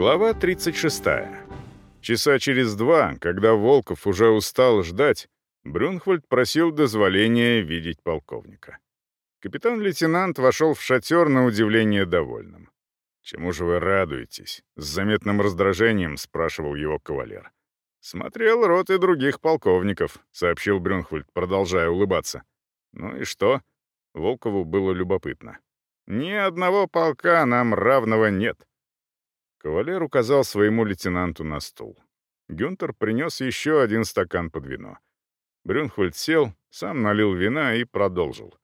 Глава 36. Часа через два, когда Волков уже устал ждать, Брюнхвальд просил дозволения видеть полковника. Капитан-лейтенант вошел в шатер на удивление довольным. «Чему же вы радуетесь?» — с заметным раздражением спрашивал его кавалер. «Смотрел рот и других полковников», — сообщил Брюнхвальд, продолжая улыбаться. «Ну и что?» — Волкову было любопытно. «Ни одного полка нам равного нет. Кавалер указал своему лейтенанту на стул. Гюнтер принес еще один стакан под вино. Брюнхвальд сел, сам налил вина и продолжил.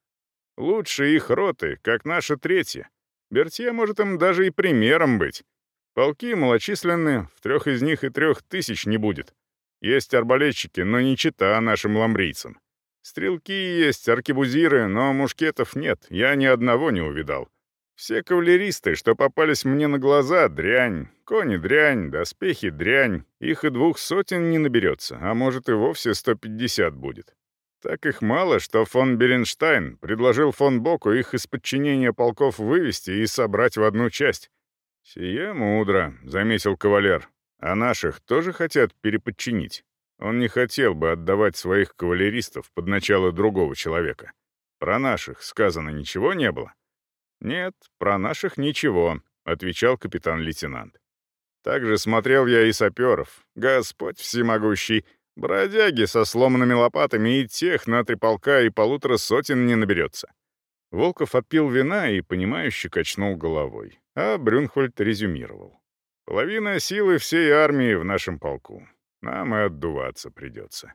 «Лучше их роты, как наша третья. Бертье может им даже и примером быть. Полки малочисленны, в трех из них и трех тысяч не будет. Есть арбалетчики, но не чита нашим ламбрийцам. Стрелки есть, аркебузиры, но мушкетов нет, я ни одного не увидал. Все кавалеристы, что попались мне на глаза, дрянь, кони дрянь, доспехи дрянь, их и двух сотен не наберется, а может и вовсе 150 будет. Так их мало, что фон Беренштайн предложил фон Боку их из подчинения полков вывести и собрать в одну часть. «Сие мудро», — заметил кавалер. «А наших тоже хотят переподчинить. Он не хотел бы отдавать своих кавалеристов под начало другого человека. Про наших сказано ничего не было». «Нет, про наших ничего», — отвечал капитан-лейтенант. Также смотрел я и саперов. Господь всемогущий, бродяги со сломанными лопатами и тех на три полка и полутора сотен не наберется. Волков отпил вина и, понимающе качнул головой, а Брюнхвальд резюмировал. «Половина силы всей армии в нашем полку. Нам и отдуваться придется».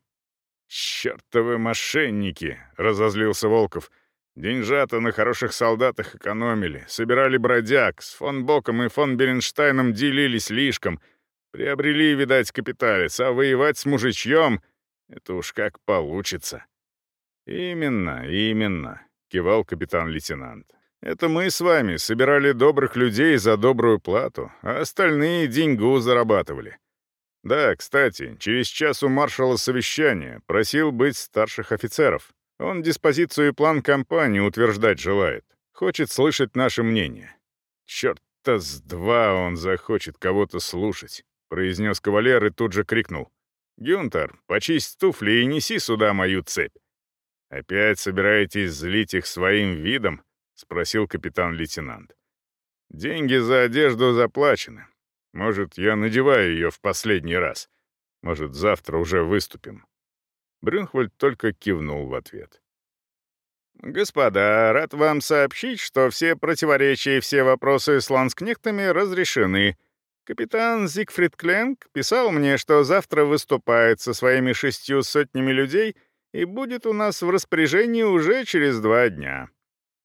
«Чертовы мошенники!» — разозлился Волков. Деньжата на хороших солдатах экономили, собирали бродяг, с фон Боком и фон Беренштайном делили слишком, приобрели, видать, капиталец, а воевать с мужичьем — это уж как получится. «Именно, именно», — кивал капитан-лейтенант. «Это мы с вами собирали добрых людей за добрую плату, а остальные деньгу зарабатывали. Да, кстати, через час у маршала совещание, просил быть старших офицеров. Он диспозицию и план компании утверждать желает. Хочет слышать наше мнение. «Черт-то с два он захочет кого-то слушать», — произнес кавалер и тут же крикнул. «Гюнтер, почисть туфли и неси сюда мою цепь». «Опять собираетесь злить их своим видом?» — спросил капитан-лейтенант. «Деньги за одежду заплачены. Может, я надеваю ее в последний раз. Может, завтра уже выступим». Брюнхвальд только кивнул в ответ. «Господа, рад вам сообщить, что все противоречия и все вопросы с ланскнехтами разрешены. Капитан Зигфрид Кленк писал мне, что завтра выступает со своими шестью сотнями людей и будет у нас в распоряжении уже через два дня».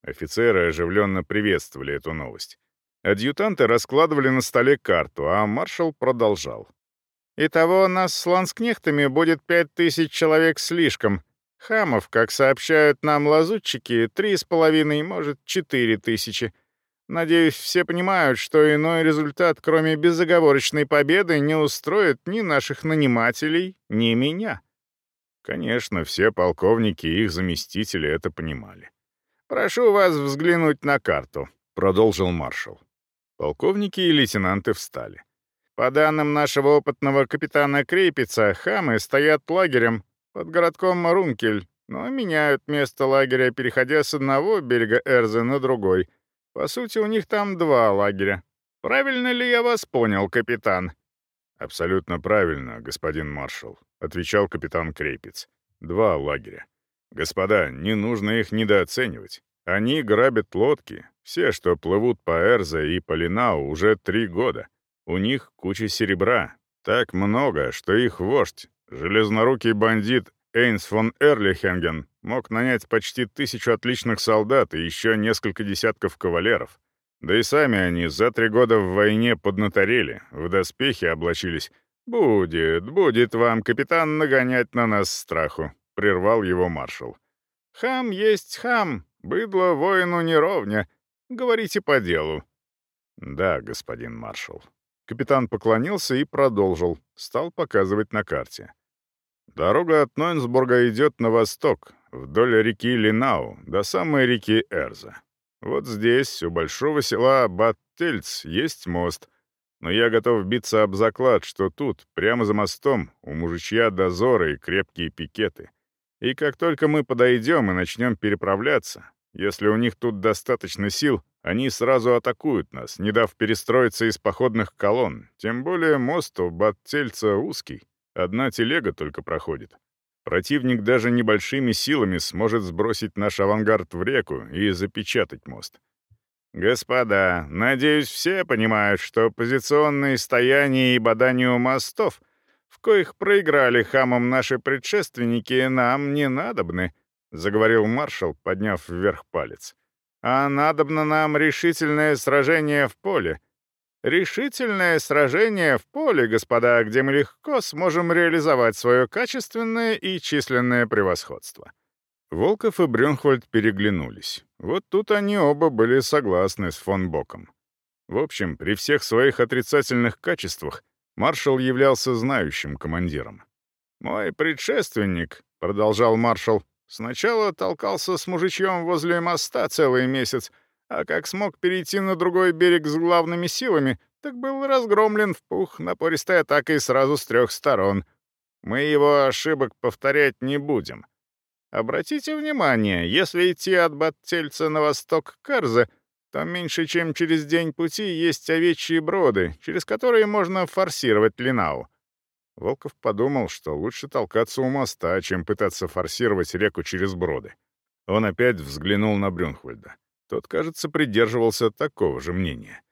Офицеры оживленно приветствовали эту новость. Адъютанты раскладывали на столе карту, а маршал продолжал. Итого нас с ланскнехтами будет пять тысяч человек слишком. Хамов, как сообщают нам лазутчики, три с половиной, может, четыре тысячи. Надеюсь, все понимают, что иной результат, кроме безоговорочной победы, не устроит ни наших нанимателей, ни меня. Конечно, все полковники и их заместители это понимали. «Прошу вас взглянуть на карту», — продолжил маршал. Полковники и лейтенанты встали. По данным нашего опытного капитана Крейпица, хамы стоят лагерем под городком Марункель, но меняют место лагеря, переходя с одного берега Эрзы на другой. По сути, у них там два лагеря. Правильно ли я вас понял, капитан?» «Абсолютно правильно, господин маршал», — отвечал капитан Крейпиц. «Два лагеря. Господа, не нужно их недооценивать. Они грабят лодки, все, что плывут по Эрзе и по Линау, уже три года. У них куча серебра, так много, что их вождь, железнорукий бандит Эйнс фон Эрлихенген, мог нанять почти тысячу отличных солдат и еще несколько десятков кавалеров. Да и сами они за три года в войне поднаторели, в доспехи облачились. «Будет, будет вам, капитан, нагонять на нас страху», — прервал его маршал. «Хам есть хам, быдло воину не ровня. Говорите по делу». «Да, господин маршал», Капитан поклонился и продолжил, стал показывать на карте. Дорога от Нойнсбурга идет на восток, вдоль реки Линау, до самой реки Эрза. Вот здесь, у большого села Баттельц, есть мост. но я готов биться об заклад, что тут, прямо за мостом, у мужичья дозоры и крепкие пикеты. И как только мы подойдем и начнем переправляться, если у них тут достаточно сил, они сразу атакуют нас, не дав перестроиться из походных колонн. Тем более мост у Баттельца узкий, одна телега только проходит. Противник даже небольшими силами сможет сбросить наш авангард в реку и запечатать мост. Господа, надеюсь, все понимают, что позиционные стояния и бодания у мостов, в коих проиграли хамам наши предшественники, нам не надобны, — заговорил маршал, подняв вверх палец. «А надобно нам решительное сражение в поле, Решительное сражение в поле, господа, где мы легко сможем реализовать свое качественное и численное превосходство». Волков и Брюнхвальд переглянулись. Вот тут они оба были согласны с фон Боком. В общем, при всех своих отрицательных качествах маршал являлся знающим командиром. «Мой предшественник», — продолжал маршал, — «сначала толкался с мужичьем возле моста целый месяц, — а как смог перейти на другой берег с главными силами, так был разгромлен в пух напористой атакой сразу с трех сторон. Мы его ошибок повторять не будем. Обратите внимание, если идти от Баттельца на восток Карза, то меньше чем через день пути есть овечьи броды, через которые можно форсировать Линау. Волков подумал, что лучше толкаться у моста, чем пытаться форсировать реку через броды. Он опять взглянул на Брюнхвальда. Тот, кажется, придерживался такого же мнения.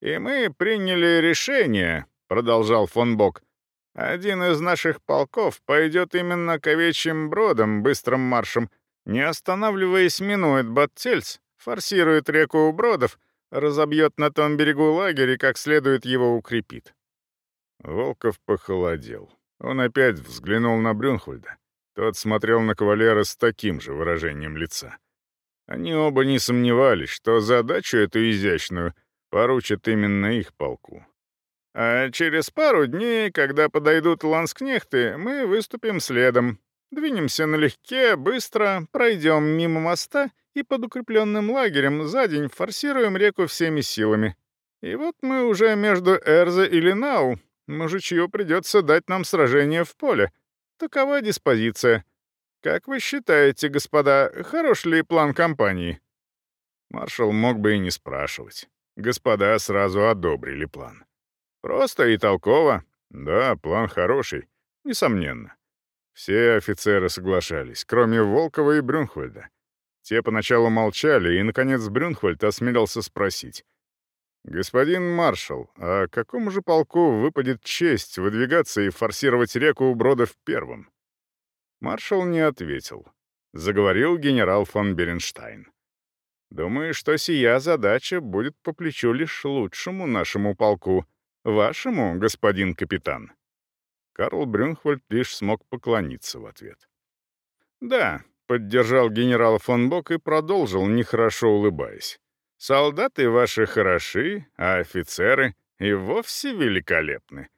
«И мы приняли решение», — продолжал фон Бок. «Один из наших полков пойдет именно к овечьим бродам быстрым маршем, не останавливаясь, минует Баттельц, форсирует реку у бродов, разобьет на том берегу лагерь и как следует его укрепит». Волков похолодел. Он опять взглянул на Брюнхольда. Тот смотрел на кавалера с таким же выражением лица. Они оба не сомневались, что задачу эту изящную поручат именно их полку. А через пару дней, когда подойдут ланскнехты, мы выступим следом. Двинемся налегке, быстро, пройдем мимо моста и под укрепленным лагерем за день форсируем реку всеми силами. И вот мы уже между Эрзе и Линау. Мужичью придется дать нам сражение в поле. Такова диспозиция. Как вы считаете, господа, хорош ли план компании?» Маршал мог бы и не спрашивать. Господа сразу одобрили план. Просто и толково. Да, план хороший, несомненно. Все офицеры соглашались, кроме Волкова и Брюнхвальда. Те поначалу молчали, и, наконец, Брюнхвальд осмелился спросить. «Господин маршал, а какому же полку выпадет честь выдвигаться и форсировать реку у Бродов первым?» Маршал не ответил. Заговорил генерал фон Беренштайн. «Думаю, что сия задача будет по плечу лишь лучшему нашему полку, вашему, господин капитан». Карл Брюнхвальд лишь смог поклониться в ответ. «Да», — поддержал генерал фон Бок и продолжил, нехорошо улыбаясь. «Солдаты ваши хороши, а офицеры и вовсе великолепны.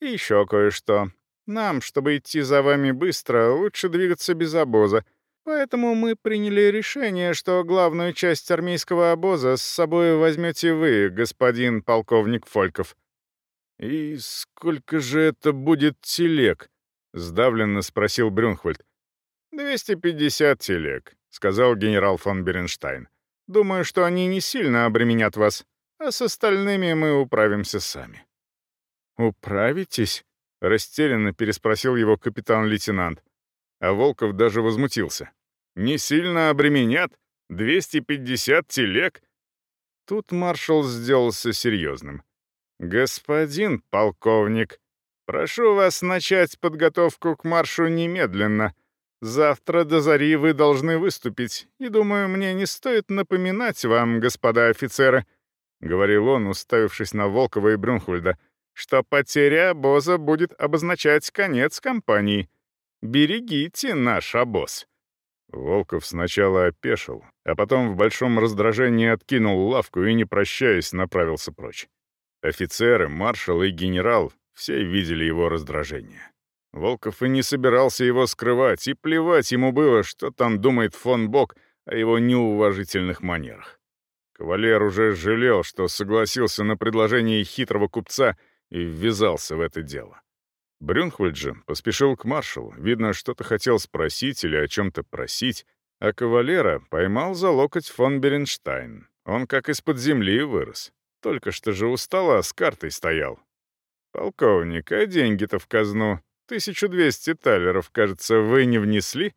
И еще кое-что. Нам, чтобы идти за вами быстро, лучше двигаться без обоза. Поэтому мы приняли решение, что главную часть армейского обоза с собой возьмете вы, господин полковник Фольков». «И сколько же это будет телег?» — сдавленно спросил Брюнхвальд. «250 телег», — сказал генерал фон Беренштайн. «Думаю, что они не сильно обременят вас, а с остальными мы управимся сами». «Управитесь?» — растерянно переспросил его капитан-лейтенант. А Волков даже возмутился. «Не сильно обременят? 250 телег?» Тут маршал сделался серьезным. «Господин полковник, прошу вас начать подготовку к маршу немедленно. Завтра до зари вы должны выступить, и, думаю, мне не стоит напоминать вам, господа офицеры», — говорил он, уставившись на Волкова и Брюнхвальда, — что потеря обоза будет обозначать конец кампании. Берегите наш обоз». Волков сначала опешил, а потом в большом раздражении откинул лавку и, не прощаясь, направился прочь. Офицеры, маршал и генерал все видели его раздражение. Волков и не собирался его скрывать, и плевать ему было, что там думает фон Бок о его неуважительных манерах. Кавалер уже жалел, что согласился на предложение хитрого купца и ввязался в это дело. Брюнхвальд же поспешил к маршалу, видно, что-то хотел спросить или о чем-то просить, а кавалера поймал за локоть фон Беренштайн. Он как из-под земли вырос. Только что же устал, а с картой стоял. «Полковник, а деньги-то в казну? 1200 талеров, кажется, вы не внесли?»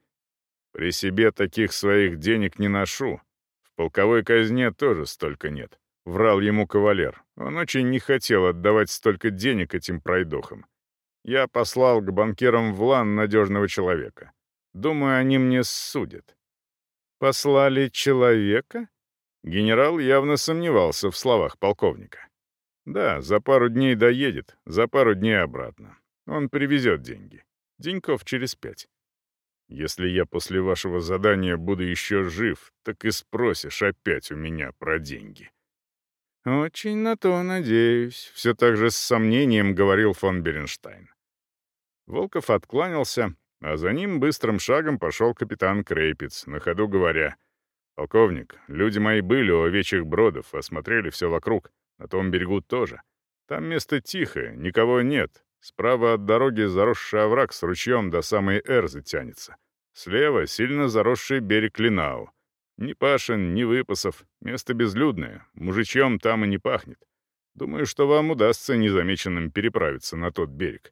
«При себе таких своих денег не ношу. В полковой казне тоже столько нет», — врал ему кавалер. Он очень не хотел отдавать столько денег этим пройдохам. Я послал к банкирам в Лан надежного человека. Думаю, они мне судят. «Послали человека?» Генерал явно сомневался в словах полковника. «Да, за пару дней доедет, за пару дней обратно. Он привезет деньги. Деньков через пять. Если я после вашего задания буду еще жив, так и спросишь опять у меня про деньги». «Очень на то надеюсь», — все так же с сомнением говорил фон Беренштайн. Волков откланялся, а за ним быстрым шагом пошел капитан Крейпиц, на ходу говоря, «Полковник, люди мои были у овечьих бродов, осмотрели все вокруг, на том берегу тоже. Там место тихое, никого нет. Справа от дороги заросший овраг с ручьем до самой Эрзы тянется. Слева сильно заросший берег Линау. Ни пашен, ни выпасов, место безлюдное, мужичьем там и не пахнет. Думаю, что вам удастся незамеченным переправиться на тот берег».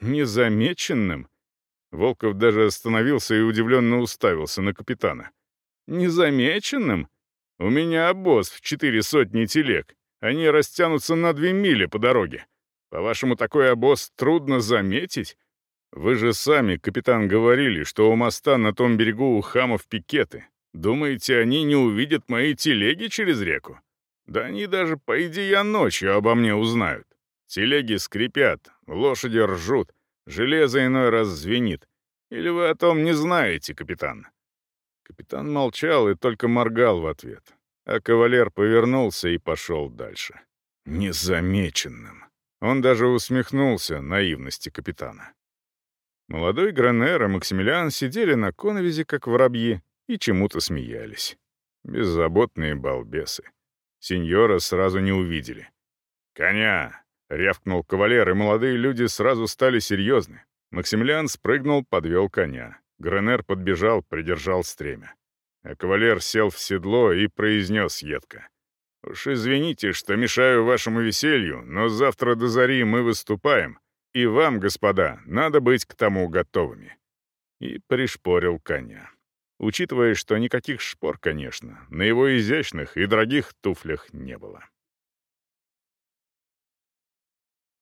«Незамеченным?» Волков даже остановился и удивленно уставился на капитана. «Незамеченным? У меня обоз в четыре сотни телег. Они растянутся на две мили по дороге. По-вашему, такой обоз трудно заметить? Вы же сами, капитан, говорили, что у моста на том берегу у хамов пикеты. Думаете, они не увидят мои телеги через реку? Да они даже, по идее, ночью обо мне узнают. Телеги скрипят, лошади ржут, Железо иной раз звенит. Или вы о том не знаете, капитан?» Капитан молчал и только моргал в ответ. А кавалер повернулся и пошел дальше. Незамеченным. Он даже усмехнулся наивности капитана. Молодой Гранер и Максимилиан сидели на коновизе, как воробьи, и чему-то смеялись. Беззаботные балбесы. Сеньора сразу не увидели. «Коня! — рявкнул кавалер, и молодые люди сразу стали серьезны. Максимилиан спрыгнул, подвел коня. Гренер подбежал, придержал стремя. А кавалер сел в седло и произнес едко. «Уж извините, что мешаю вашему веселью, но завтра до зари мы выступаем, и вам, господа, надо быть к тому готовыми». И пришпорил коня. Учитывая, что никаких шпор, конечно, на его изящных и дорогих туфлях не было.